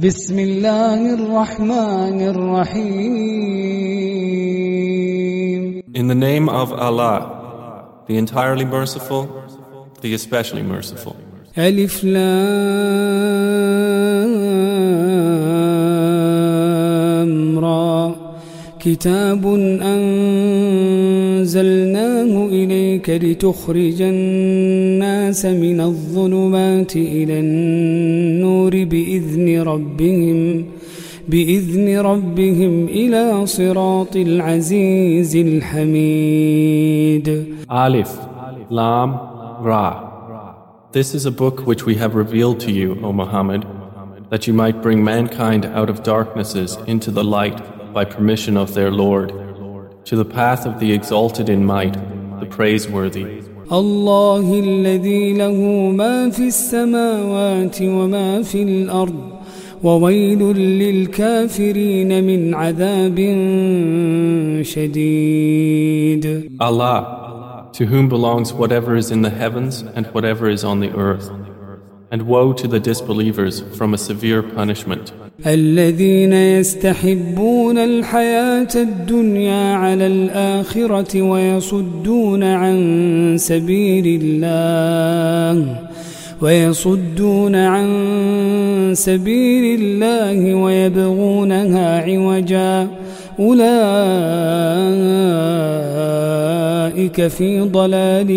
بسم الله الرحمن الرحيم In the name of Allah, the entirely merciful, the especially merciful. ألف لام را كتاب أنزلناه إليك لتخرج الناس من الظلمات إلى النور بإذن ربهم بإذن ربهم إلى صراط العزيز الحميد Alif, Lam, Ra. This is a book which we have revealed to you, O Muhammad, that you might bring mankind out of darknesses into the light by permission of their Lord, to the path of the exalted in might, the praiseworthy. الله الذي له ما في السماوات وما في الأرض وويل للكافرين من عذاب شديد Allah, to whom belongs whatever is in the heavens and whatever is on the earth. And woe to the disbelievers from a severe punishment. الذين يستحبون الحياة الدنيا على الآخرة ويصدون عن سبيل الله ويصدون عن سبيل الله ويبغونها عوجا. أولئك في ضلال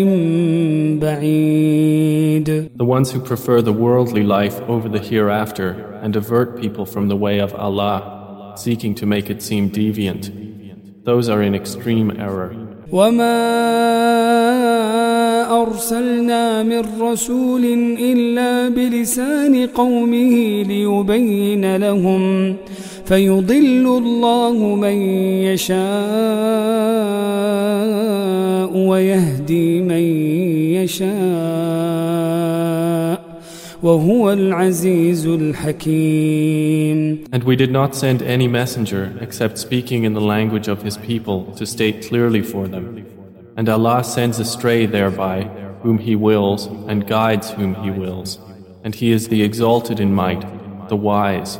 بعيد The ones who prefer the worldly life over the hereafter and divert people from the way of Allah, seeking to make it seem deviant, those are in extreme error. وما أرسلنا من رسول إلا بلسان قومه ليبين لهم فيضل الله من يشاء ويهدي من يشاء وهو العزيز الحكيم And we did not send any messenger except speaking in the language of his people to state clearly for them. And Allah sends astray thereby whom He wills and guides whom He wills. And He is the exalted in might, the wise.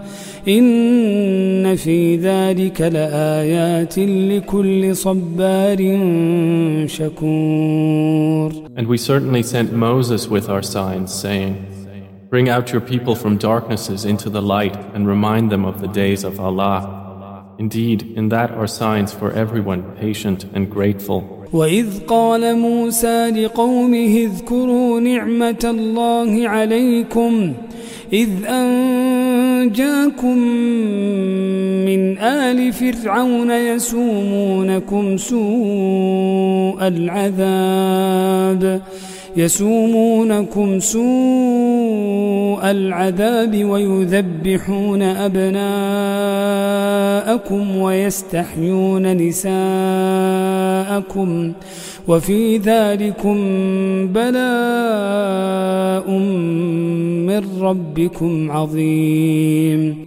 إن في ذلك لآيات لكل صبار شكور And we certainly sent Moses with our signs, saying, Bring out your people from darknesses into the light and remind them of the days of Allah. Indeed, in that are signs for everyone patient and grateful. وإذ قال موسى لقومه اذكروا نعمة الله عليكم إذ أنجاكم من آل فرعون يسومونكم سوء العذاب يسومونكم سوء العذاب ويذبحون أبناءكم ويستحيون نساءكم وفي ذلكم بلاء من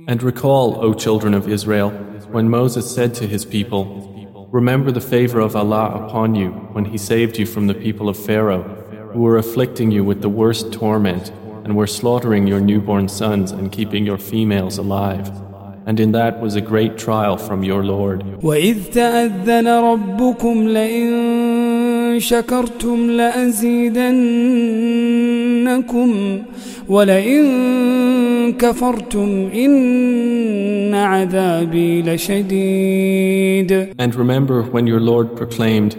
And recall, O children of Israel, when Moses said to his people, Remember the favor of Allah upon you when He saved you from the people of Pharaoh, who were afflicting you with the worst torment and were slaughtering your newborn sons and keeping your females alive. And in that was a great trial from your Lord. وإذ تأذن ربكم لئن شكرتم لأزيدنكم ولئن كفرتم إن عذابي لشديد And remember when your Lord proclaimed,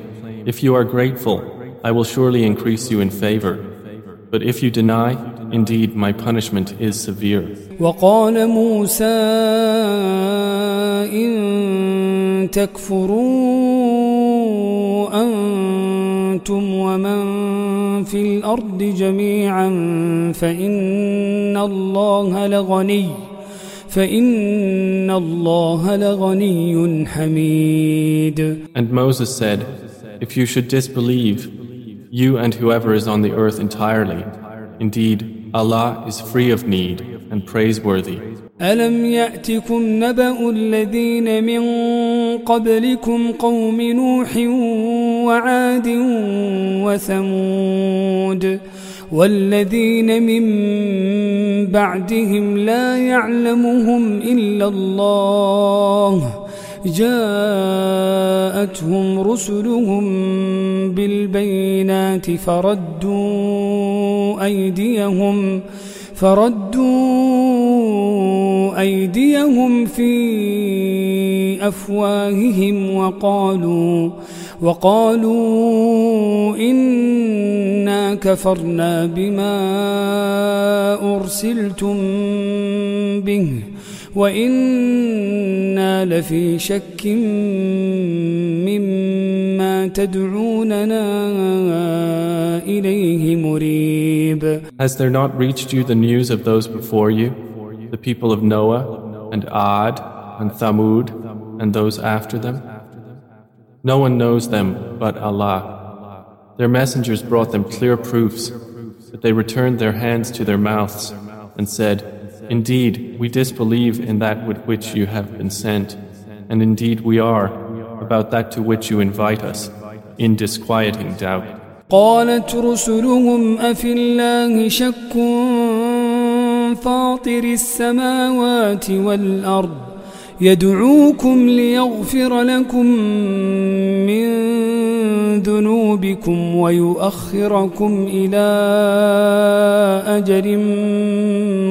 If you are grateful, I will surely increase you in favor. But if you deny, indeed my punishment is severe. وقال موسى إن تكفروا أنتم ومن في الأرض جميعا فإن الله لغني فإن الله لغني حميد And Moses said, If you should disbelieve, you and whoever is on the earth entirely, indeed, Allah is free of need and praiseworthy. ألم يأتكم نبأ الذين من قبلكم قوم نوح وعاد وثمود والذين من بعدهم لا يعلمهم إلا الله جاءتهم رسلهم بالبينات فردوا أيديهم فردوا أيديهم في أفواههم وقالوا وقالوا إنا كفرنا بما أرسلتم به وإنا لفي شك مما تدعوننا إليه مريب Has there not reached you the news of those before you, the people of Noah and Ad and Thamud and those after them? No one knows them but Allah. Their messengers brought them clear proofs, but they returned their hands to their mouths and said, Indeed, we disbelieve in that with which you have been sent, and indeed we are, about that to which you invite us, in disquieting doubt. قالت رسلهم أفي الله شك فاطر السماوات والأرض يدعوكم ليغفر لكم من ذنوبكم ويؤخركم إلى أجر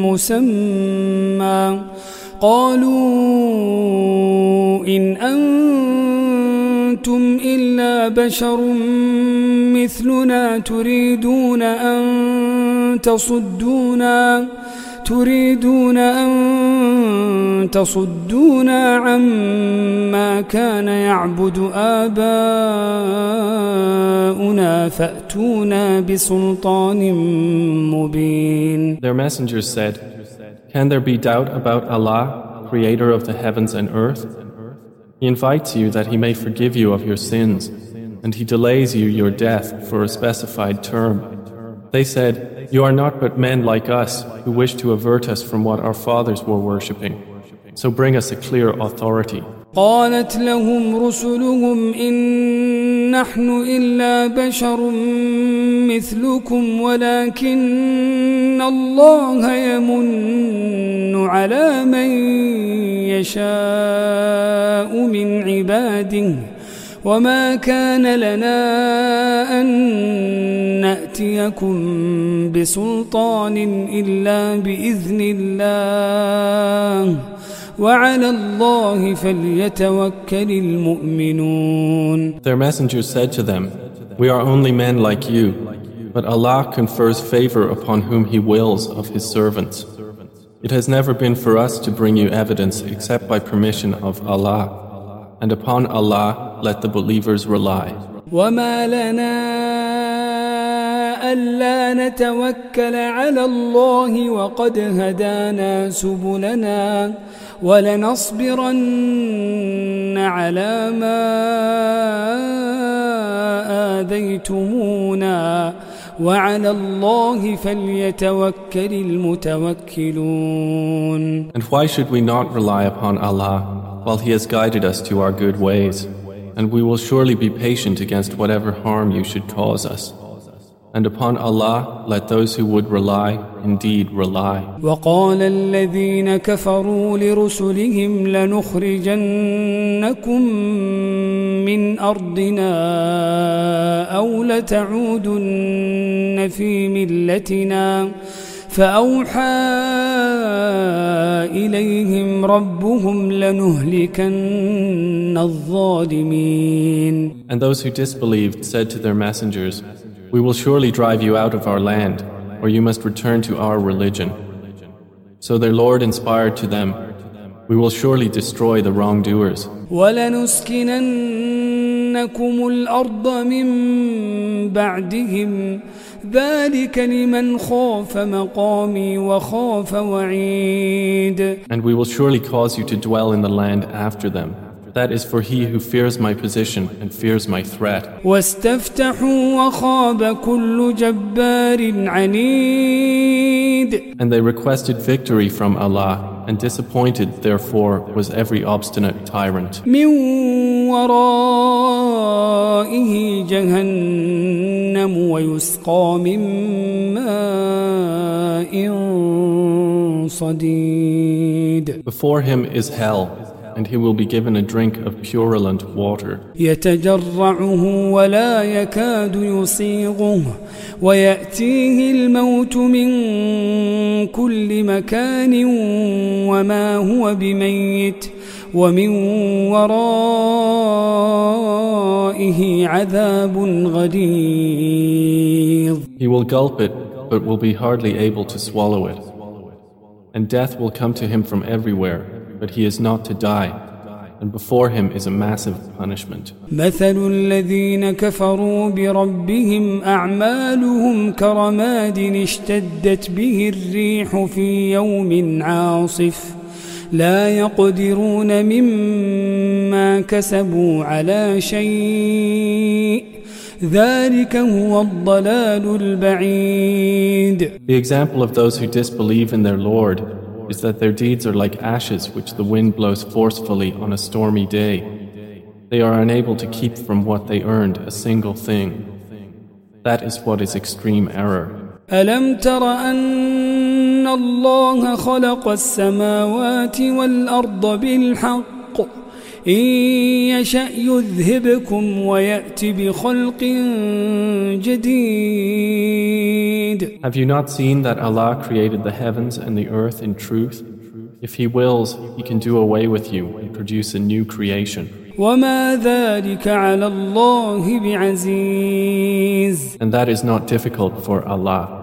مسمى. قالوا إن أنتم إلا بشر مثلنا تريدون أن تصدونا تريدون أن تصدونا عما كان يعبد آباؤنا فأتونا بسلطان مبين Their messengers said, Can there be doubt about Allah, creator of the heavens and earth? He invites you that He may forgive you of your sins, and He delays you your death for a specified term. They said, You are not but men like us who wish to avert us from what our fathers were worshipping. So bring us a clear authority. قالت لهم رسلهم إن نحن إلا بشر مثلكم ولكن الله يمن على من يشاء من عباده وما كان لنا أن نأتيكم بسلطان إلا بإذن الله وعلى الله فليتوكل المؤمنون Their messengers said to them, We are only men like you, but Allah confers favor upon whom He wills of His servants. It has never been for us to bring you evidence except by permission of Allah, and upon Allah let the believers rely. وما لنا ألا نتوكل على الله وقد هدانا سبلنا ولنصبرن على ما آذيتمونا وعلى الله فليتوكل المتوكلون And why should we not rely upon Allah while He has guided us to our good ways? And we will surely be patient against whatever harm you should cause us. And upon Allah let those who would rely indeed rely. وقال الذين كفروا لرسلهم لنخرجنكم من أرضنا أو لتعودن في ملتنا فأوحى إليهم ربهم لنهلكن الظالمين And those who disbelieved said to their messengers, We will surely drive you out of our land, or you must return to our religion. So their Lord inspired to them, We will surely destroy the wrongdoers. ولنسكننكم الأرض من بعدهم ذلك لمن خاف مقامي وخاف وعيد And we will surely cause you to dwell in the land after them. That is for he who fears my position and fears my threat. And they requested victory from Allah, and disappointed, therefore, was every obstinate tyrant. Before him is hell, and he will be given a drink of purulent water. يتجرعه ولا يكاد يصيغه ويأتيه الموت من كل مكان وما هو بميت ومن ورائه عذاب غليظ He will gulp it, but will be hardly able to swallow it. And death will come to him from everywhere, but he is not to die, and before him is a massive punishment. مثل الذين كفروا بربهم أعمالهم كرماد اشتدت به الريح في يوم عاصف لا يقدرون مما كسبوا على شيء ذلك هو الضلال البعيد The example of those who disbelieve in their Lord is that their deeds are like ashes which the wind blows forcefully on a stormy day. They are unable to keep from what they earned a single thing. That is what is extreme error. ألم تر أن الله خلق السماوات والأرض بالحق إن يشأ يذهبكم ويأتي بخلق جديد Have you not seen that Allah created the heavens and the earth in truth? If He wills, He can do away with you and produce a new creation. وما ذلك على الله بعزيز And that is not difficult for Allah.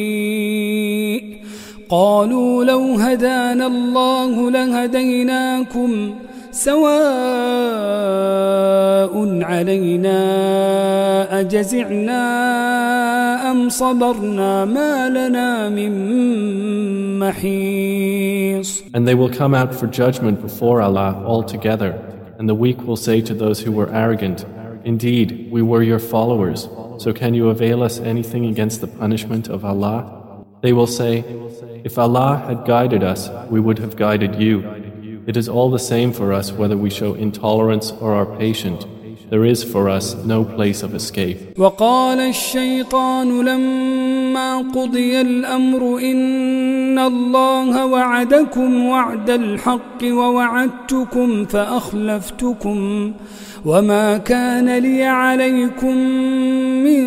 قالوا لو هدانا الله لهديناكم سواء علينا أجزعنا أم صبرنا ما لنا من محيص And they will come out for judgment before Allah altogether, and the weak will say to those who were arrogant, Indeed, we were your followers, so can you avail us anything against the punishment of Allah? They will say, If Allah had guided us, we would have guided you. It is all the same for us whether we show intolerance or are patient. There is for us no place of escape. وقال الشيطان لما قضي الأمر إن الله وعدكم وعد الحق ووعدتكم فأخلفتكم وما كان لي عليكم من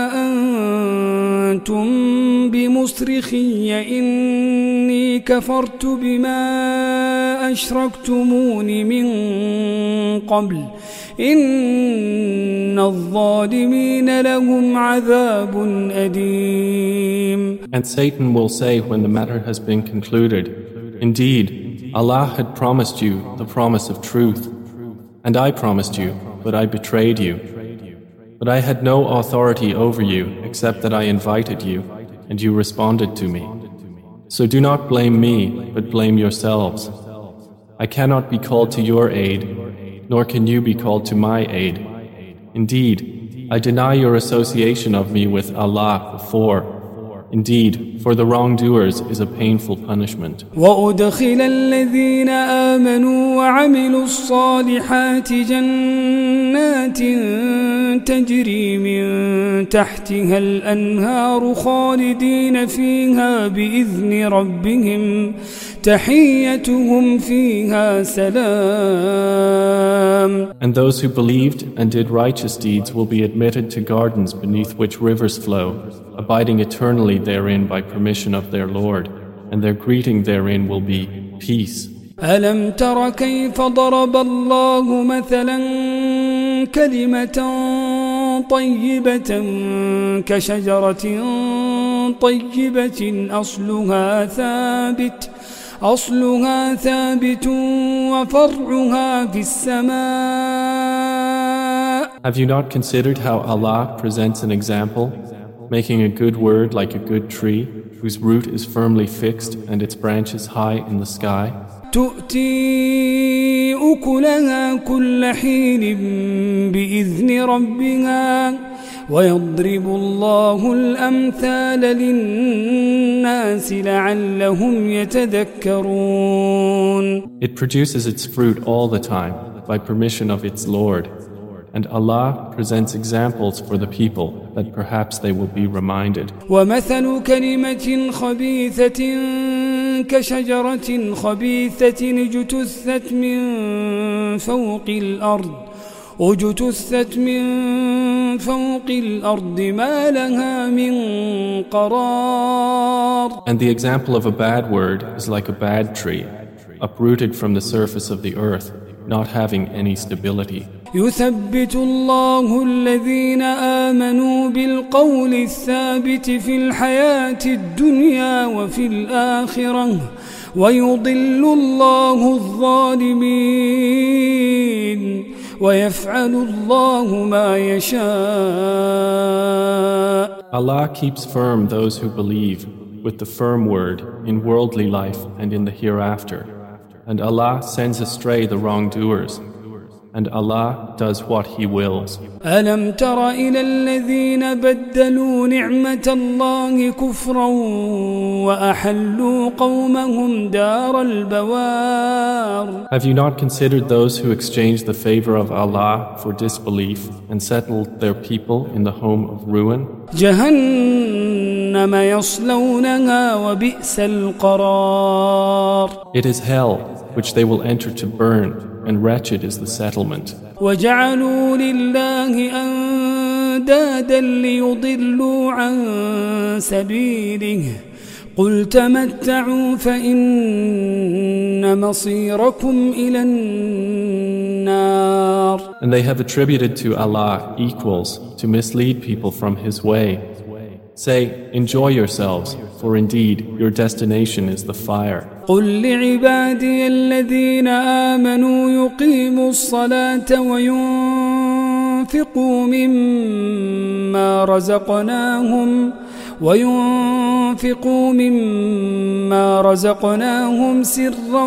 أنتم بمصرخي إني كفرت بما أشركتمون من قبل إن الظالمين لهم عذاب أليم And Satan will say when the matter has been concluded, Indeed, Allah had promised you the promise of truth, and I promised you, but I betrayed you. But I had no authority over you except that I invited you, and you responded to me. So do not blame me, but blame yourselves. I cannot be called to your aid, nor can you be called to my aid. Indeed, I deny your association of me with Allah before. Indeed, for the wrongdoers is a painful punishment. وأدخل الذين آمنوا وعملوا الصالحات جنات تجري من تحتها الأنهار خالدين فيها بإذن ربهم تحيتهم فيها سلام And those who believed and did righteous deeds will be admitted to gardens beneath which rivers flow, abiding eternally therein by permission of their Lord, and their greeting therein will be peace. ألم تر كيف ضرب الله مثلا كلمة طيبة كشجرة طيبة أصلها ثابت أصلها ثابت وفرعها في السماء Have you not considered how Allah presents an example, making a good word like a good tree, whose root is firmly fixed and its branches high in the sky? تؤتي أكلها كل حين بإذن ربها ويضرب الله الأمثال للناس لعلهم يتذكرون It produces its fruit all the time by permission of its Lord. And Allah presents examples for the people that perhaps they will be reminded. ومثل كلمة خبيثة كشجرة خبيثة اجتثت من فوق الأرض اجتثت من فوق الأرض ما لها من قرار And the example of a bad word is like a bad tree, uprooted from the surface of the earth, not having any stability. يثبت الله الذين آمنوا بالقول الثابت في الحياة الدنيا وفي الآخرة ويضل الله الظالمين ويفعل الله ما يشاء Allah keeps firm those who believe with the firm word in worldly life and in the hereafter. And Allah sends astray the wrongdoers. And Allah does what He wills. ألم تر إلى الذين بدلوا نعمة الله كفرا وأحلوا قومهم دار البوار Have you not considered those who exchanged the favor of Allah for disbelief and settled their people in the home of ruin? جهنم يصلونها وبئس القرار It is hell which they will enter to burn, and wretched is the settlement. وجعلوا لله أندادا ليضلوا عن سبيله قل تمتعوا فإن مصيركم إلى النار And they have attributed to Allah equals to mislead people from His way. Say, enjoy yourselves, for indeed your destination is the fire. قل لعبادي الذين آمنوا يقيموا الصلاة وينفقوا مما رزقناهم وينفقوا مما رزقناهم سرا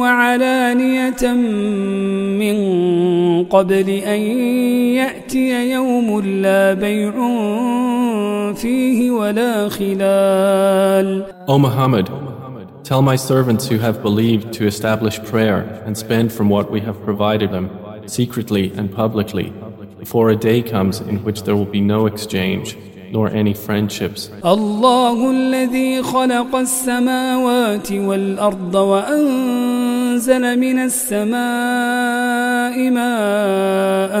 وعلانية من قبل أن يأتي يوم لا بيع فيه ولا خلال O Muhammad, tell my servants who have believed to establish prayer and spend from what we have provided them, secretly and publicly, before a day comes in which there will be no exchange, nor any friendships. الله الذي خلق السماوات والأرض وأنزل من السماء ماء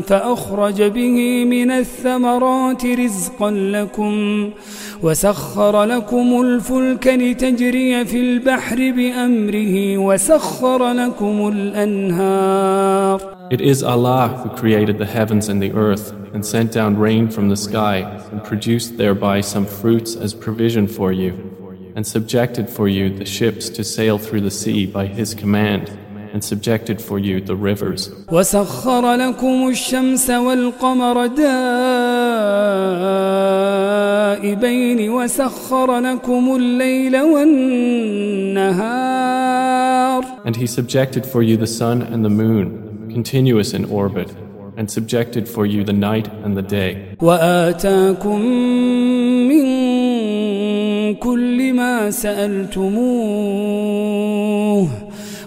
فأخرج به من الثمرات رزقا لكم وسخر لكم الفلك لتجري في البحر بأمره وسخر لكم الأنهار It is Allah who created the heavens and the earth, and sent down rain from the sky, and produced thereby some fruits as provision for you, and subjected for you the ships to sail through the sea by His command, and subjected for you the rivers. وسخر لكم الشمس والقمر دائبين وسخر لكم الليل والنهار And He subjected for you the sun and the moon, continuous in orbit, and subjected for you the night and the day. وآتاكم من كل ما سألتموه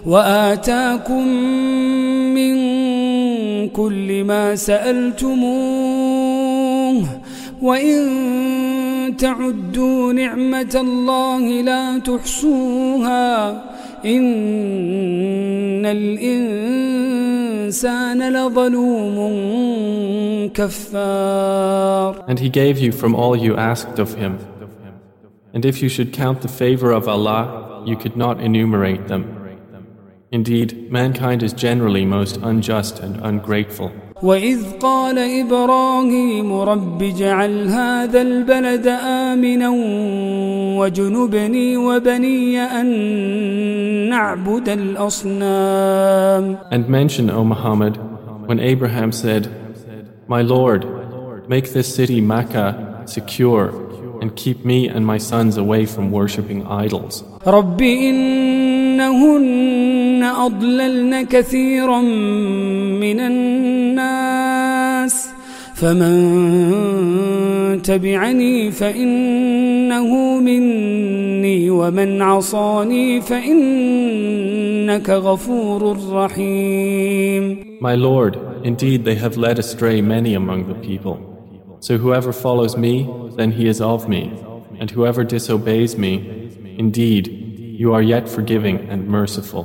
وآتاكم من كل ما سألتموه وإن تعدوا نعمة الله لا تحصوها إن الإنسان لظلوم كفار And he gave you from all you asked of him. And if you should count the favor of Allah, you could not enumerate them. Indeed, mankind is generally most unjust and ungrateful. وإذ قال إبراهيم رب اجعل هذا البلد آمنا وجنبني وبني أن نعبد الأصنام And mention, O Muhammad, when Abraham said, My Lord, make this city Makkah secure and keep me and my sons away from worshipping idols. رب إنهن أضللن كثيرا من الناس فمن تبعني فإنه مني ومن عصاني فإنك غفور رحيم My Lord, indeed they have led astray many among the people. So whoever follows me, then he is of me, and whoever disobeys me, indeed, you are yet forgiving and merciful.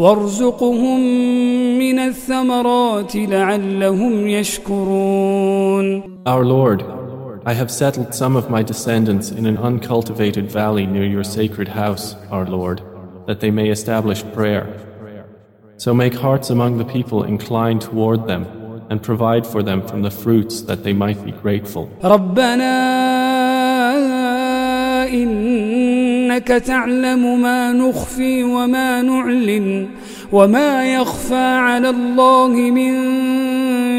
وارزقهم من الثمرات لعلهم يشكرون Our Lord, I have settled some of my descendants in an uncultivated valley near your sacred house, our Lord, that they may establish prayer. So make hearts among the people inclined toward them and provide for them from the fruits that they might be grateful. ربنا إنك تعلم ما نخفي وما نعلن وما يخفى على الله من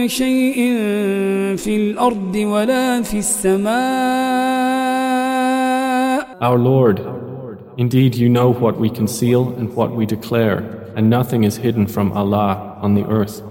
شيء في الأرض ولا في السماء Our Lord, indeed you know what we conceal and what we declare, and nothing is hidden from Allah on the earth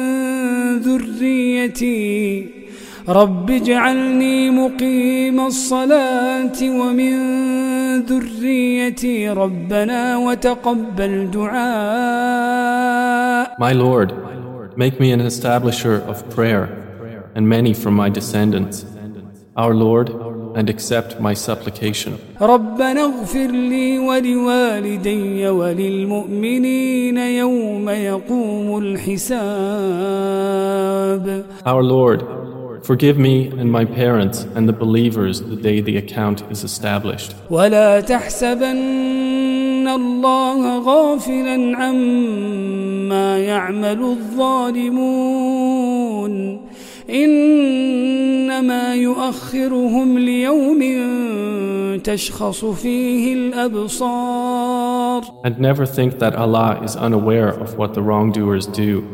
ذريتي رب اجعلني مقيم الصلاة ومن ذريتي ربنا وتقبل دعاء My Lord, make me an establisher of prayer, and many from my descendants. Our Lord, and accept my supplication. ربنا اغفر لي ولوالدي وللمؤمنين يوم يقوم الحساب Our Lord, forgive me and my parents and the believers the day the account is established. ولا تحسبن الله غافلا عما يعمل الظالمون إنما يؤخرهم ليوم تشخص فيه الأبصار And never think that Allah is unaware of what the wrongdoers do.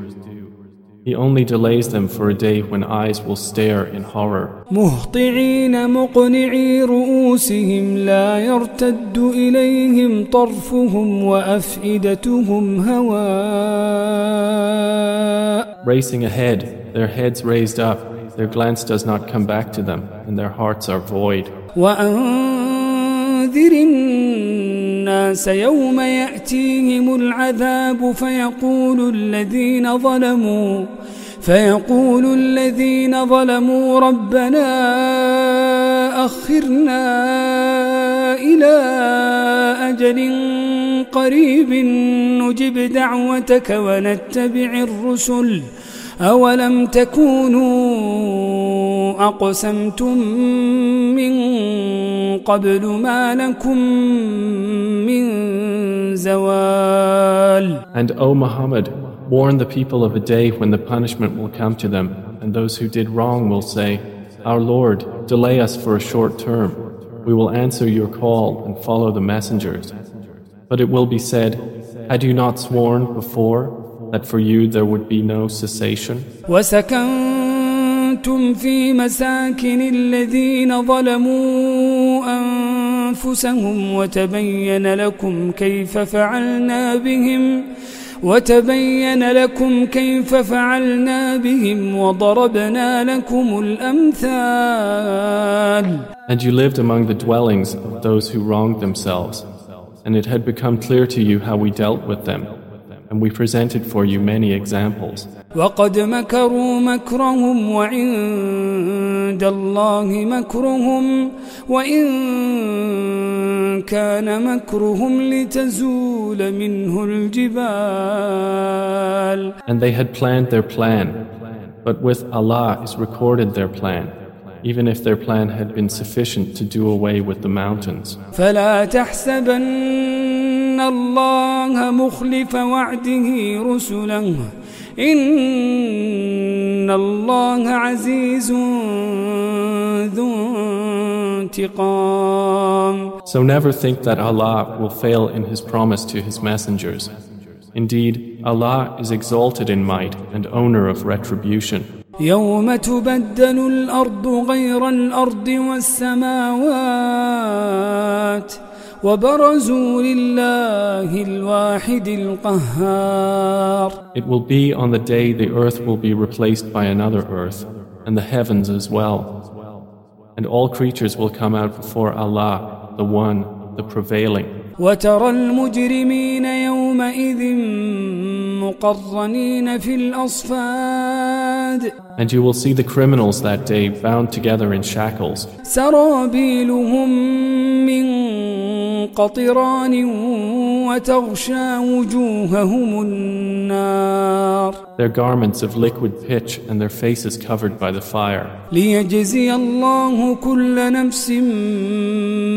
He only delays them for a day when eyes will stare in horror. مهطعين مقنعي رؤوسهم لا يرتد إليهم طرفهم وأفئدتهم هواء Racing ahead, their heads raised up, their glance does not come back to them, and their hearts are void. وأنذر الناس يوم يأتيهم العذاب فيقول الذين ظلموا فيقول الذين ظلموا ربنا أخرنا إلى أجل قريب نجب دعوتك ونتبع الرسل أولم تكونوا أقسمتم من قبل ما لكم من زوال And O Muhammad, warn the people of a day when the punishment will come to them, and those who did wrong will say, Our Lord, delay us for a short term. We will answer your call and follow the messengers. But it will be said, Had you not sworn before that for you there would be no cessation? وسكنتم في مساكن الذين ظلموا أنفسهم وتبين لكم كيف فعلنا بهم وتبين لكم كيف فعلنا بهم وضربنا لكم الأمثال And you lived among the dwellings of those who wronged themselves, and it had become clear to you how we dealt with them, and we presented for you many examples. وقد مكروا مكرهم وعند الله مكرهم وإن كان مكرهم لتزول منه الجبال And they had planned their plan, but with Allah is recorded their plan, even if their plan had been sufficient to do away with the mountains. فلا تحسبن الله مخلف وعده رسله إن الله عزيز ذو انتقام So never think that Allah will fail in His promise to His messengers. Indeed, Allah is exalted in might and owner of retribution. يوم تبدل الأرض غير الأرض والسماوات وبرزوا لله الواحد القهار It will be on the day the earth will be replaced by another earth, and the heavens as well. And all creatures will come out before Allah, the One, the Prevailing. وترى المجرمين يومئذ مقرنين في الأصفاد And you will see the criminals that day bound together in shackles. سرابيلهم من قطران وتغشى وجوههم النار Their garments of liquid pitch and their faces covered by the fire. ليجزي الله كل نفس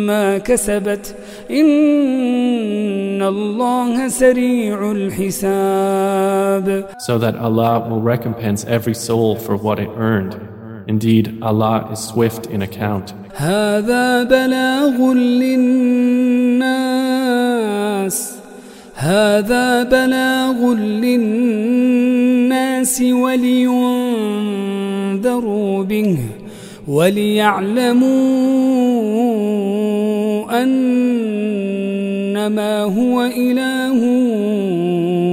ما كسبت إن الله سريع الحساب so that Allah will recompense every soul for what it earned. Indeed, Allah is swift in account. هذا بلاغ للناس هذا بلاغ للناس ولينذروا به وليعلموا أنما هو إله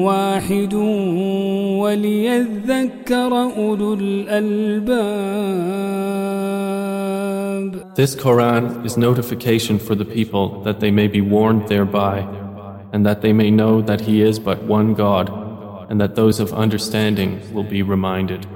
واحد وليذكر أولو الألباب This Quran is notification for the people that they may be warned thereby, and that they may know that He is but one God, and that those of understanding will be reminded.